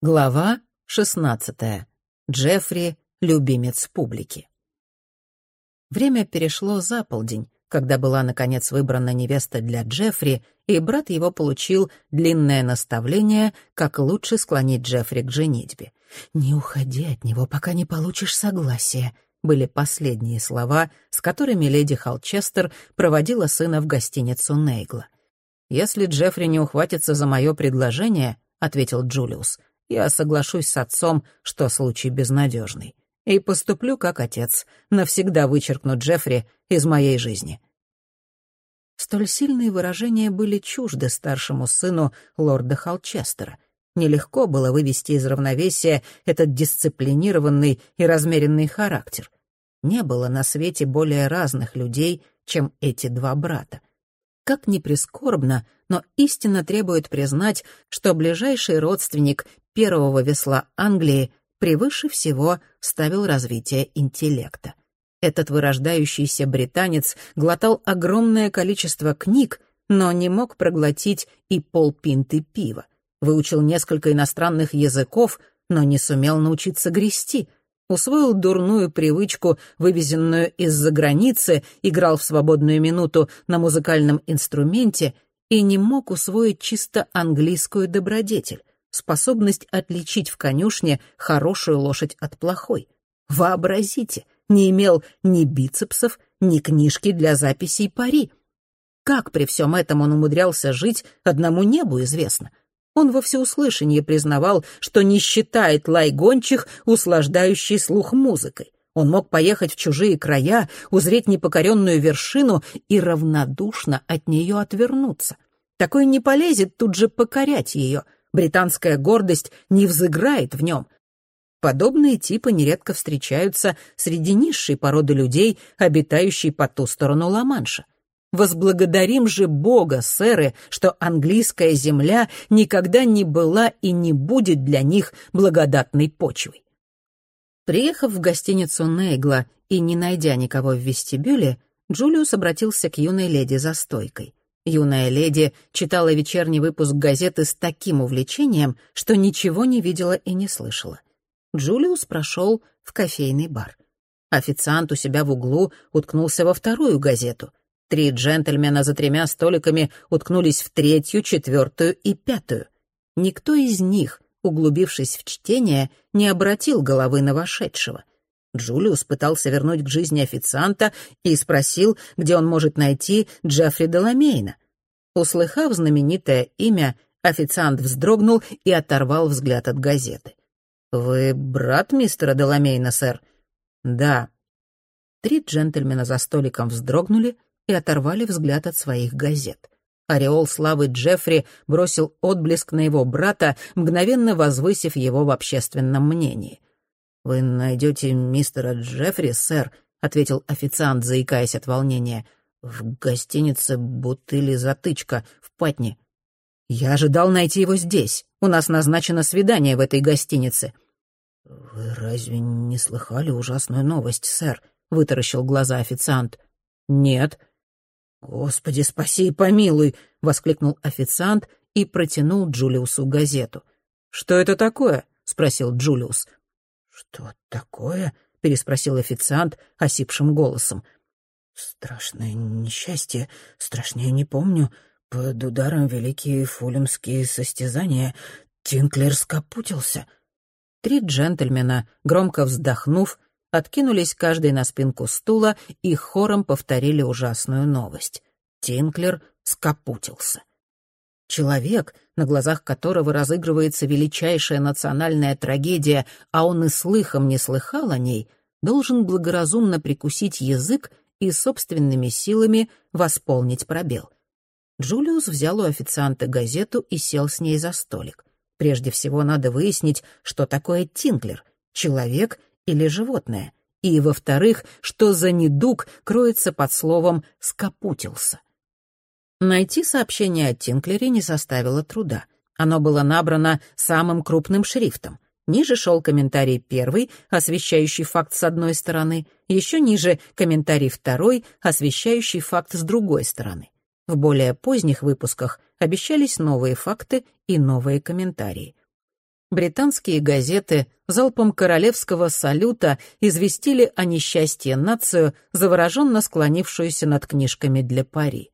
Глава 16. Джеффри — любимец публики. Время перешло за полдень, когда была, наконец, выбрана невеста для Джеффри, и брат его получил длинное наставление, как лучше склонить Джеффри к женитьбе. «Не уходи от него, пока не получишь согласия», были последние слова, с которыми леди Холчестер проводила сына в гостиницу Нейгла. «Если Джеффри не ухватится за мое предложение», — ответил Джулиус, — я соглашусь с отцом, что случай безнадежный. И поступлю как отец, навсегда вычеркну Джеффри из моей жизни. Столь сильные выражения были чужды старшему сыну лорда Холчестера. Нелегко было вывести из равновесия этот дисциплинированный и размеренный характер. Не было на свете более разных людей, чем эти два брата. Как ни прискорбно, но истина требует признать, что ближайший родственник первого весла Англии превыше всего ставил развитие интеллекта. Этот вырождающийся британец глотал огромное количество книг, но не мог проглотить и полпинты пива. Выучил несколько иностранных языков, но не сумел научиться грести. Усвоил дурную привычку, вывезенную из-за границы, играл в свободную минуту на музыкальном инструменте и не мог усвоить чисто английскую добродетель способность отличить в конюшне хорошую лошадь от плохой. Вообразите, не имел ни бицепсов, ни книжки для записей пари. Как при всем этом он умудрялся жить, одному небу известно. Он во всеуслышание признавал, что не считает лай гончих, услаждающий слух музыкой. Он мог поехать в чужие края, узреть непокоренную вершину и равнодушно от нее отвернуться. Такой не полезет тут же покорять ее — британская гордость не взыграет в нем. Подобные типы нередко встречаются среди низшей породы людей, обитающей по ту сторону Ла-Манша. Возблагодарим же Бога, сэры, что английская земля никогда не была и не будет для них благодатной почвой. Приехав в гостиницу Нейгла и не найдя никого в вестибюле, Джулиус обратился к юной леди за стойкой. Юная леди читала вечерний выпуск газеты с таким увлечением, что ничего не видела и не слышала. Джулиус прошел в кофейный бар. Официант у себя в углу уткнулся во вторую газету. Три джентльмена за тремя столиками уткнулись в третью, четвертую и пятую. Никто из них, углубившись в чтение, не обратил головы на вошедшего. Джулиус пытался вернуть к жизни официанта и спросил, где он может найти Джеффри Деламейна. Услыхав знаменитое имя, официант вздрогнул и оторвал взгляд от газеты. «Вы брат мистера Деламейна, сэр?» «Да». Три джентльмена за столиком вздрогнули и оторвали взгляд от своих газет. Ореол славы Джеффри бросил отблеск на его брата, мгновенно возвысив его в общественном мнении. «Вы найдете мистера Джеффри, сэр», — ответил официант, заикаясь от волнения. «В гостинице бутыли затычка в Патне». «Я ожидал найти его здесь. У нас назначено свидание в этой гостинице». «Вы разве не слыхали ужасную новость, сэр?» — вытаращил глаза официант. «Нет». «Господи, спаси и помилуй!» — воскликнул официант и протянул Джулиусу газету. «Что это такое?» — спросил Джулиус. «Что такое?» — переспросил официант осипшим голосом. «Страшное несчастье, страшнее не помню. Под ударом великие фулемские состязания. Тинклер скопутился». Три джентльмена, громко вздохнув, откинулись каждый на спинку стула и хором повторили ужасную новость. Тинклер скопутился. Человек, на глазах которого разыгрывается величайшая национальная трагедия, а он и слыхом не слыхал о ней, должен благоразумно прикусить язык и собственными силами восполнить пробел. Джулиус взял у официанта газету и сел с ней за столик. Прежде всего надо выяснить, что такое Тинклер — человек или животное, и, во-вторых, что за недуг кроется под словом «скопутился». Найти сообщение о Тинклере не составило труда. Оно было набрано самым крупным шрифтом. Ниже шел комментарий первый, освещающий факт с одной стороны, еще ниже комментарий второй, освещающий факт с другой стороны. В более поздних выпусках обещались новые факты и новые комментарии. британские газеты залпом королевского салюта известили о несчастье нацию, завороженно склонившуюся над книжками для пари.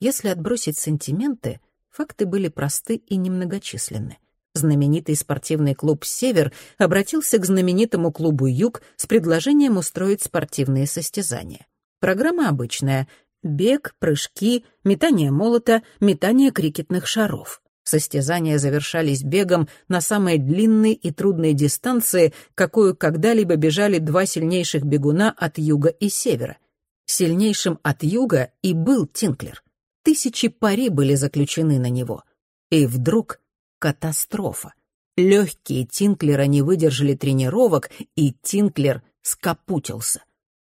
Если отбросить сантименты, факты были просты и немногочисленны. Знаменитый спортивный клуб «Север» обратился к знаменитому клубу «Юг» с предложением устроить спортивные состязания. Программа обычная — бег, прыжки, метание молота, метание крикетных шаров — Состязания завершались бегом на самой длинной и трудной дистанции, какую когда-либо бежали два сильнейших бегуна от юга и севера. Сильнейшим от юга и был Тинклер. Тысячи пари были заключены на него. И вдруг катастрофа. Легкие Тинклера не выдержали тренировок, и Тинклер скопутился.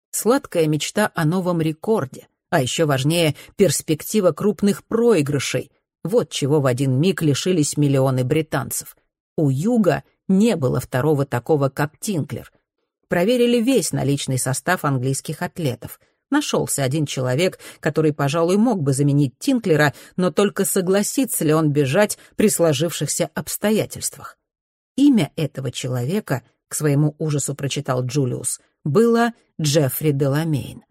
Сладкая мечта о новом рекорде, а еще важнее перспектива крупных проигрышей, вот чего в один миг лишились миллионы британцев. У Юга не было второго такого, как Тинклер. Проверили весь наличный состав английских атлетов. Нашелся один человек, который, пожалуй, мог бы заменить Тинклера, но только согласится ли он бежать при сложившихся обстоятельствах. Имя этого человека, к своему ужасу прочитал Джулиус, было Джеффри Деламейн.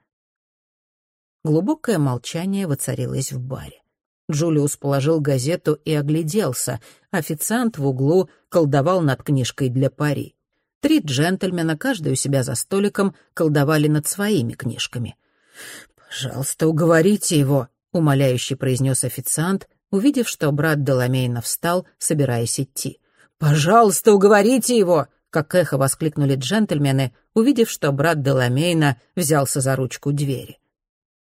Глубокое молчание воцарилось в баре. Джулиус положил газету и огляделся. Официант в углу колдовал над книжкой для пари. Три джентльмена, каждый у себя за столиком, колдовали над своими книжками. «Пожалуйста, уговорите его», — умоляюще произнес официант, увидев, что брат Деламейна встал, собираясь идти. «Пожалуйста, уговорите его!» — как эхо воскликнули джентльмены, увидев, что брат Деламейна взялся за ручку двери.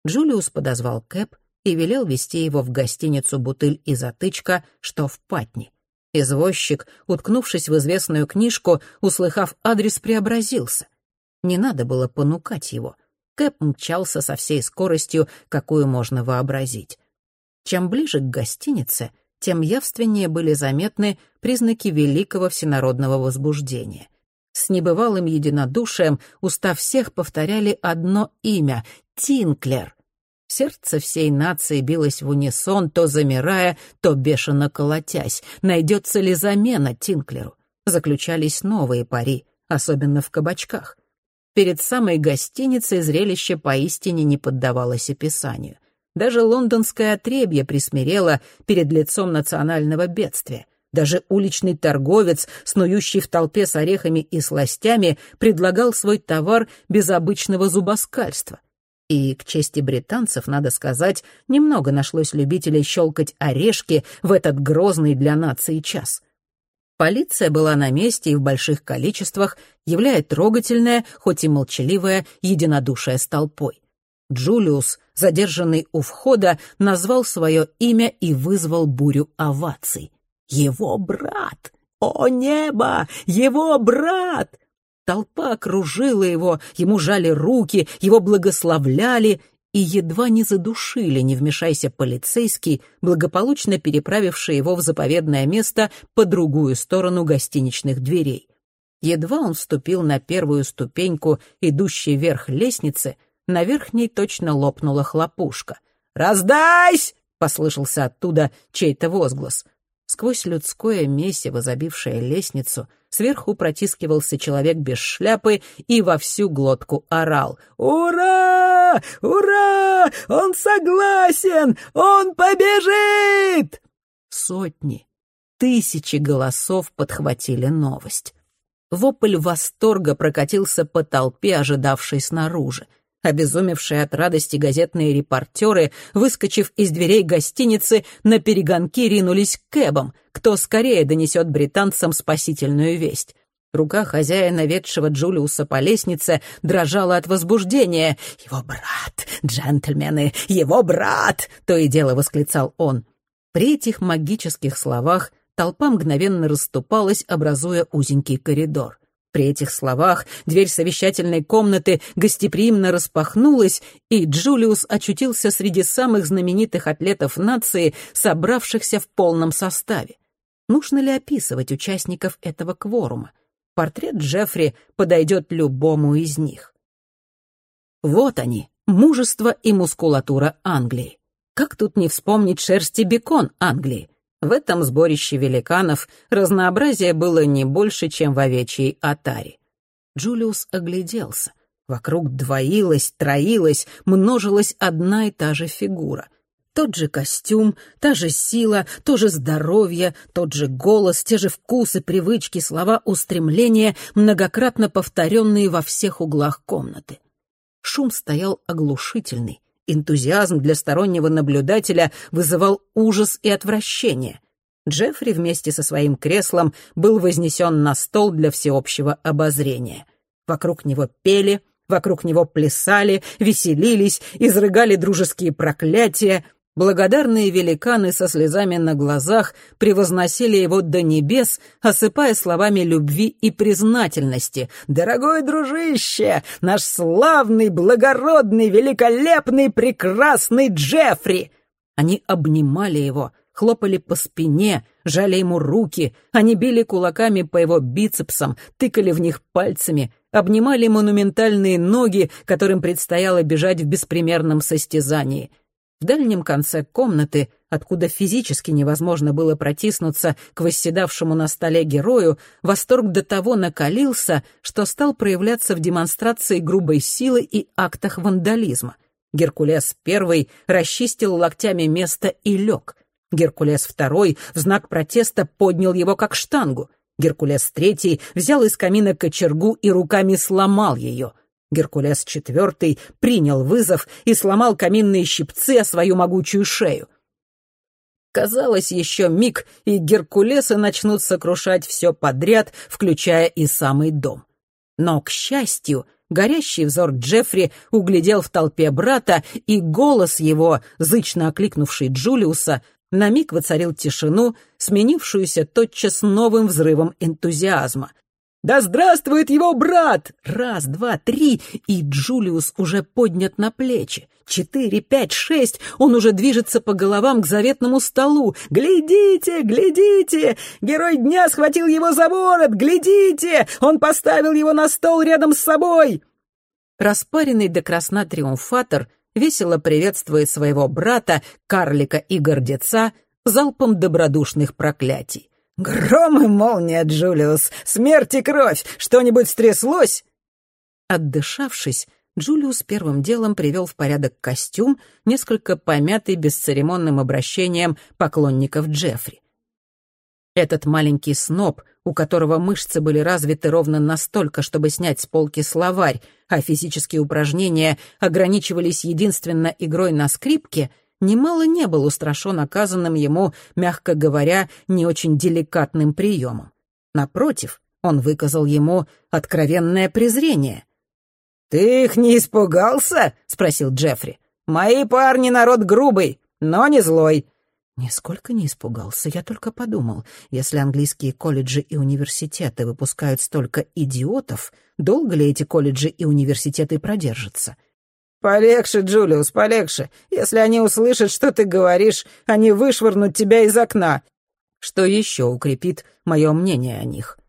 Джулиус подозвал Кэп, и велел вести его в гостиницу «Бутыль и затычка», что в Патни. Извозчик, уткнувшись в известную книжку, услыхав адрес, преобразился. Не надо было понукать его. Кэп мчался со всей скоростью, какую можно вообразить. Чем ближе к гостинице, тем явственнее были заметны признаки великого всенародного возбуждения. С небывалым единодушием уста всех повторяли одно имя — Тинклер — Сердце всей нации билось в унисон, то замирая, то бешено колотясь. Найдется ли замена Тинклеру? Заключались новые пари, особенно в кабачках. Перед самой гостиницей зрелище поистине не поддавалось описанию. Даже лондонское отребье присмирело перед лицом национального бедствия. Даже уличный торговец, снующий в толпе с орехами и сластями, предлагал свой товар без обычного зубоскальства — и, к чести британцев, надо сказать, немного нашлось любителей щелкать орешки в этот грозный для нации час. Полиция была на месте и в больших количествах, являя трогательное, хоть и молчаливое, единодушие с толпой. Джулиус, задержанный у входа, назвал свое имя и вызвал бурю оваций. «Его брат! О небо! Его брат!» Толпа окружила его, ему жали руки, его благословляли и едва не задушили, не вмешайся полицейский, благополучно переправивший его в заповедное место по другую сторону гостиничных дверей. Едва он вступил на первую ступеньку, идущей вверх лестницы, на верхней точно лопнула хлопушка. «Раздайсь!» — послышался оттуда чей-то возглас. Сквозь людское месиво, забившее лестницу, сверху протискивался человек без шляпы и во всю глотку орал. «Ура! Ура! Он согласен! Он побежит!» Сотни, тысячи голосов подхватили новость. Вопль восторга прокатился по толпе, ожидавшей снаружи. Обезумевшие от радости газетные репортеры, выскочив из дверей гостиницы, на перегонки ринулись к кэбам, кто скорее донесет британцам спасительную весть. Рука хозяина, ведшего Джулиуса по лестнице, дрожала от возбуждения. «Его брат! Джентльмены! Его брат!» — то и дело восклицал он. При этих магических словах толпа мгновенно расступалась, образуя узенький коридор. При этих словах дверь совещательной комнаты гостеприимно распахнулась, и Джулиус очутился среди самых знаменитых атлетов нации, собравшихся в полном составе. Нужно ли описывать участников этого кворума? Портрет Джеффри подойдет любому из них. Вот они, мужество и мускулатура Англии. Как тут не вспомнить шерсти бекон Англии? В этом сборище великанов разнообразие было не больше, чем в овечьей атаре. Джулиус огляделся. Вокруг двоилась, троилась, множилась одна и та же фигура. Тот же костюм, та же сила, то же здоровье, тот же голос, те же вкусы, привычки, слова, устремления, многократно повторенные во всех углах комнаты. Шум стоял оглушительный. Энтузиазм для стороннего наблюдателя вызывал ужас и отвращение. Джеффри вместе со своим креслом был вознесен на стол для всеобщего обозрения. Вокруг него пели, вокруг него плясали, веселились, изрыгали дружеские проклятия, Благодарные великаны со слезами на глазах превозносили его до небес, осыпая словами любви и признательности. «Дорогой дружище! Наш славный, благородный, великолепный, прекрасный Джеффри!» Они обнимали его, хлопали по спине, жали ему руки, они били кулаками по его бицепсам, тыкали в них пальцами, обнимали монументальные ноги, которым предстояло бежать в беспримерном состязании — в дальнем конце комнаты, откуда физически невозможно было протиснуться к восседавшему на столе герою, восторг до того накалился, что стал проявляться в демонстрации грубой силы и актах вандализма. Геркулес I расчистил локтями место и лег. Геркулес II в знак протеста поднял его как штангу. Геркулес III взял из камина кочергу и руками сломал ее — Геркулес IV принял вызов и сломал каминные щипцы о свою могучую шею. Казалось, еще миг, и Геркулесы начнут сокрушать все подряд, включая и самый дом. Но, к счастью, горящий взор Джеффри углядел в толпе брата, и голос его, зычно окликнувший Джулиуса, на миг воцарил тишину, сменившуюся тотчас новым взрывом энтузиазма. «Да здравствует его брат!» Раз, два, три, и Джулиус уже поднят на плечи. Четыре, пять, шесть, он уже движется по головам к заветному столу. «Глядите, глядите! Герой дня схватил его за ворот! Глядите! Он поставил его на стол рядом с собой!» Распаренный до красна триумфатор весело приветствует своего брата, карлика и гордеца, залпом добродушных проклятий. «Гром и молния, Джулиус! Смерть и кровь! Что-нибудь стряслось?» Отдышавшись, Джулиус первым делом привел в порядок костюм, несколько помятый бесцеремонным обращением поклонников Джеффри. Этот маленький сноб, у которого мышцы были развиты ровно настолько, чтобы снять с полки словарь, а физические упражнения ограничивались единственно игрой на скрипке — немало не был устрашен оказанным ему, мягко говоря, не очень деликатным приемом. Напротив, он выказал ему откровенное презрение. «Ты их не испугался?» — спросил Джеффри. «Мои парни народ грубый, но не злой». Нисколько не испугался, я только подумал, если английские колледжи и университеты выпускают столько идиотов, долго ли эти колледжи и университеты продержатся? «Полегче, Джулиус, полегче. Если они услышат, что ты говоришь, они вышвырнут тебя из окна». Что еще укрепит мое мнение о них?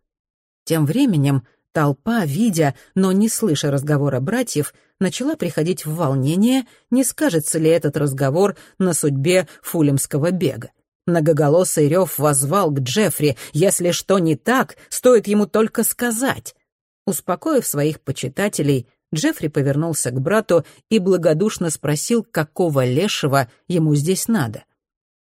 Тем временем толпа, видя, но не слыша разговора братьев, начала приходить в волнение, не скажется ли этот разговор на судьбе фулемского бега. Многоголосый рев возвал к Джеффри, если что не так, стоит ему только сказать. Успокоив своих почитателей, Джеффри повернулся к брату и благодушно спросил, какого лешего ему здесь надо.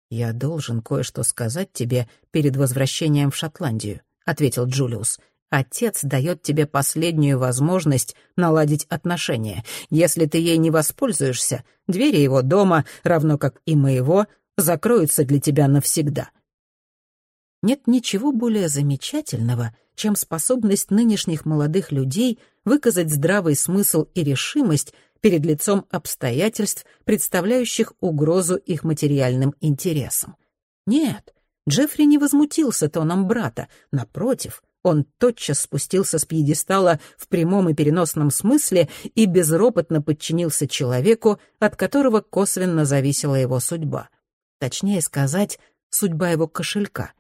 «Я должен кое-что сказать тебе перед возвращением в Шотландию», — ответил Джулиус. «Отец дает тебе последнюю возможность наладить отношения. Если ты ей не воспользуешься, двери его дома, равно как и моего, закроются для тебя навсегда». Нет ничего более замечательного, чем способность нынешних молодых людей выказать здравый смысл и решимость перед лицом обстоятельств, представляющих угрозу их материальным интересам. Нет, Джеффри не возмутился тоном брата, напротив, он тотчас спустился с пьедестала в прямом и переносном смысле и безропотно подчинился человеку, от которого косвенно зависела его судьба. Точнее сказать, судьба его кошелька.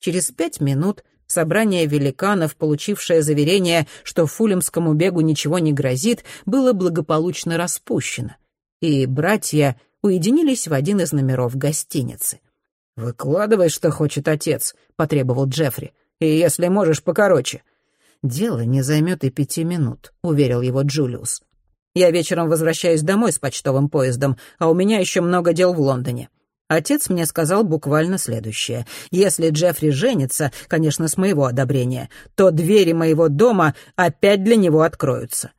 Через пять минут Собрание великанов, получившее заверение, что фулемскому бегу ничего не грозит, было благополучно распущено, и братья уединились в один из номеров гостиницы. «Выкладывай, что хочет отец», — потребовал Джеффри. «И если можешь, покороче». «Дело не займет и пяти минут», — уверил его Джулиус. «Я вечером возвращаюсь домой с почтовым поездом, а у меня еще много дел в Лондоне. Отец мне сказал буквально следующее. «Если Джеффри женится, конечно, с моего одобрения, то двери моего дома опять для него откроются».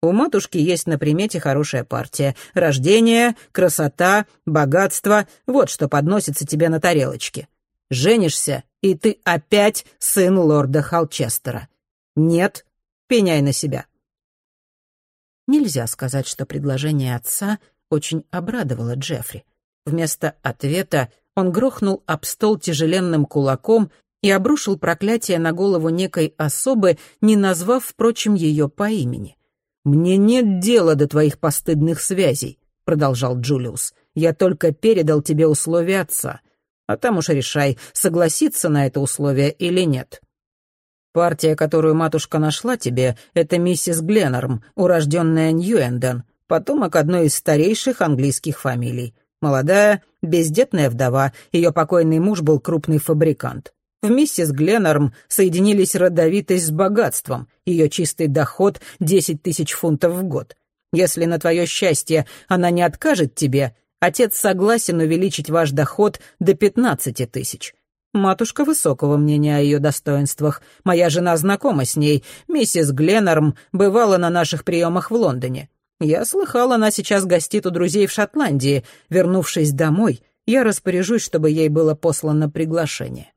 У матушки есть на примете хорошая партия. Рождение, красота, богатство — вот что подносится тебе на тарелочке. Женишься, и ты опять сын лорда Холчестера. Нет, пеняй на себя. Нельзя сказать, что предложение отца очень обрадовало Джеффри. Вместо ответа он грохнул об стол тяжеленным кулаком и обрушил проклятие на голову некой особы, не назвав, впрочем, ее по имени. «Мне нет дела до твоих постыдных связей», — продолжал Джулиус. «Я только передал тебе условия отца. А там уж решай, согласиться на это условие или нет». «Партия, которую матушка нашла тебе, это миссис Гленнорм, урожденная Ньюэнден, потомок одной из старейших английских фамилий. Молодая, бездетная вдова, ее покойный муж был крупный фабрикант. В миссис Гленнорм соединились родовитость с богатством, ее чистый доход — десять тысяч фунтов в год. Если на твое счастье она не откажет тебе, отец согласен увеличить ваш доход до пятнадцати тысяч. Матушка высокого мнения о ее достоинствах. Моя жена знакома с ней. Миссис Гленнорм бывала на наших приемах в Лондоне. Я слыхал, она сейчас гостит у друзей в Шотландии. Вернувшись домой, я распоряжусь, чтобы ей было послано приглашение.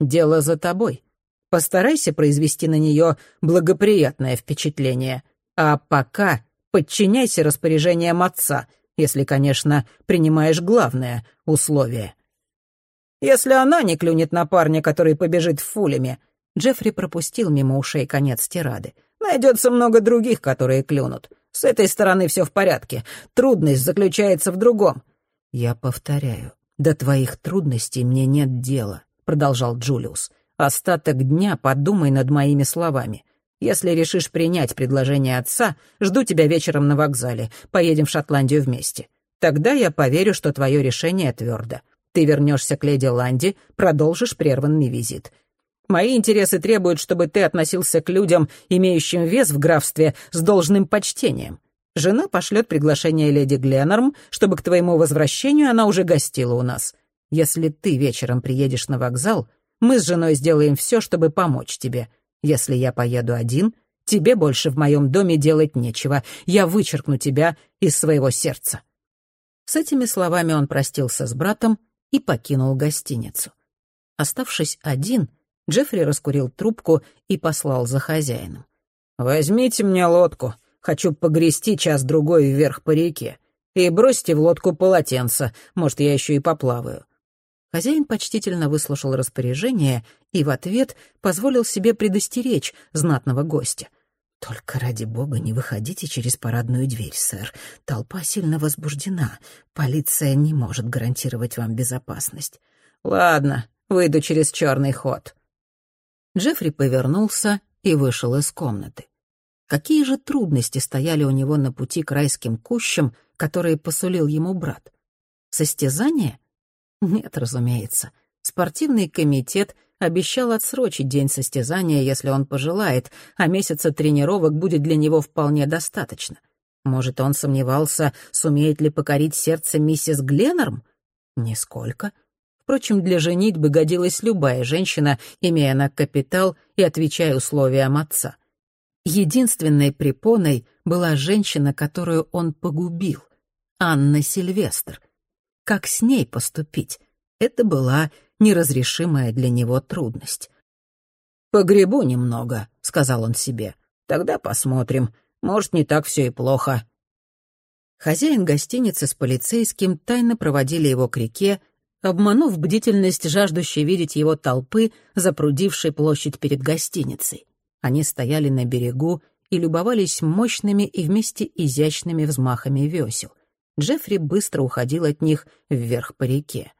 Дело за тобой. Постарайся произвести на нее благоприятное впечатление. А пока подчиняйся распоряжениям отца, если, конечно, принимаешь главное условие. Если она не клюнет на парня, который побежит в фулями, Джеффри пропустил мимо ушей конец тирады. Найдется много других, которые клюнут. С этой стороны все в порядке. Трудность заключается в другом. Я повторяю, до твоих трудностей мне нет дела, продолжал Джулиус. Остаток дня подумай над моими словами. Если решишь принять предложение отца, жду тебя вечером на вокзале. Поедем в Шотландию вместе. Тогда я поверю, что твое решение твердо. Ты вернешься к леди Ланди, продолжишь прерванный визит. Мои интересы требуют, чтобы ты относился к людям, имеющим вес в графстве, с должным почтением. Жена пошлет приглашение леди Гленнорм, чтобы к твоему возвращению она уже гостила у нас. Если ты вечером приедешь на вокзал, мы с женой сделаем все, чтобы помочь тебе. Если я поеду один, тебе больше в моем доме делать нечего. Я вычеркну тебя из своего сердца». С этими словами он простился с братом и покинул гостиницу. Оставшись один, Джеффри раскурил трубку и послал за хозяином. «Возьмите мне лодку. Хочу погрести час-другой вверх по реке. И бросьте в лодку полотенце. Может, я еще и поплаваю». Хозяин почтительно выслушал распоряжение и в ответ позволил себе предостеречь знатного гостя. «Только ради бога не выходите через парадную дверь, сэр. Толпа сильно возбуждена. Полиция не может гарантировать вам безопасность». «Ладно, выйду через черный ход», Джеффри повернулся и вышел из комнаты. Какие же трудности стояли у него на пути к райским кущам, которые посулил ему брат? Состязание? Нет, разумеется. Спортивный комитет обещал отсрочить день состязания, если он пожелает, а месяца тренировок будет для него вполне достаточно. Может, он сомневался, сумеет ли покорить сердце миссис Гленнорм? Нисколько. — Впрочем, для женитьбы годилась любая женщина, имея на капитал и отвечая условиям отца. Единственной препоной была женщина, которую он погубил — Анна Сильвестр. Как с ней поступить? Это была неразрешимая для него трудность. «Погребу немного», — сказал он себе. «Тогда посмотрим. Может, не так все и плохо». Хозяин гостиницы с полицейским тайно проводили его к реке, обманув бдительность жаждущей видеть его толпы, запрудившей площадь перед гостиницей. Они стояли на берегу и любовались мощными и вместе изящными взмахами весел. Джеффри быстро уходил от них вверх по реке.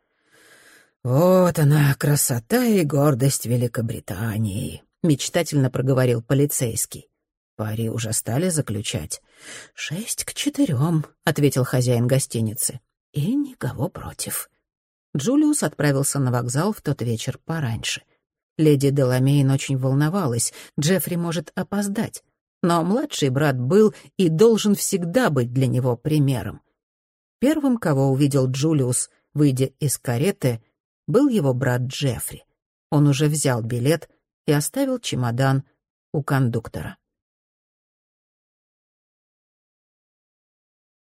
«Вот она, красота и гордость Великобритании», — мечтательно проговорил полицейский. «Пари уже стали заключать?» «Шесть к четырем», — ответил хозяин гостиницы. «И никого против». Джулиус отправился на вокзал в тот вечер пораньше. Леди Деламейн очень волновалась, Джеффри может опоздать. Но младший брат был и должен всегда быть для него примером. Первым, кого увидел Джулиус, выйдя из кареты, был его брат Джеффри. Он уже взял билет и оставил чемодан у кондуктора.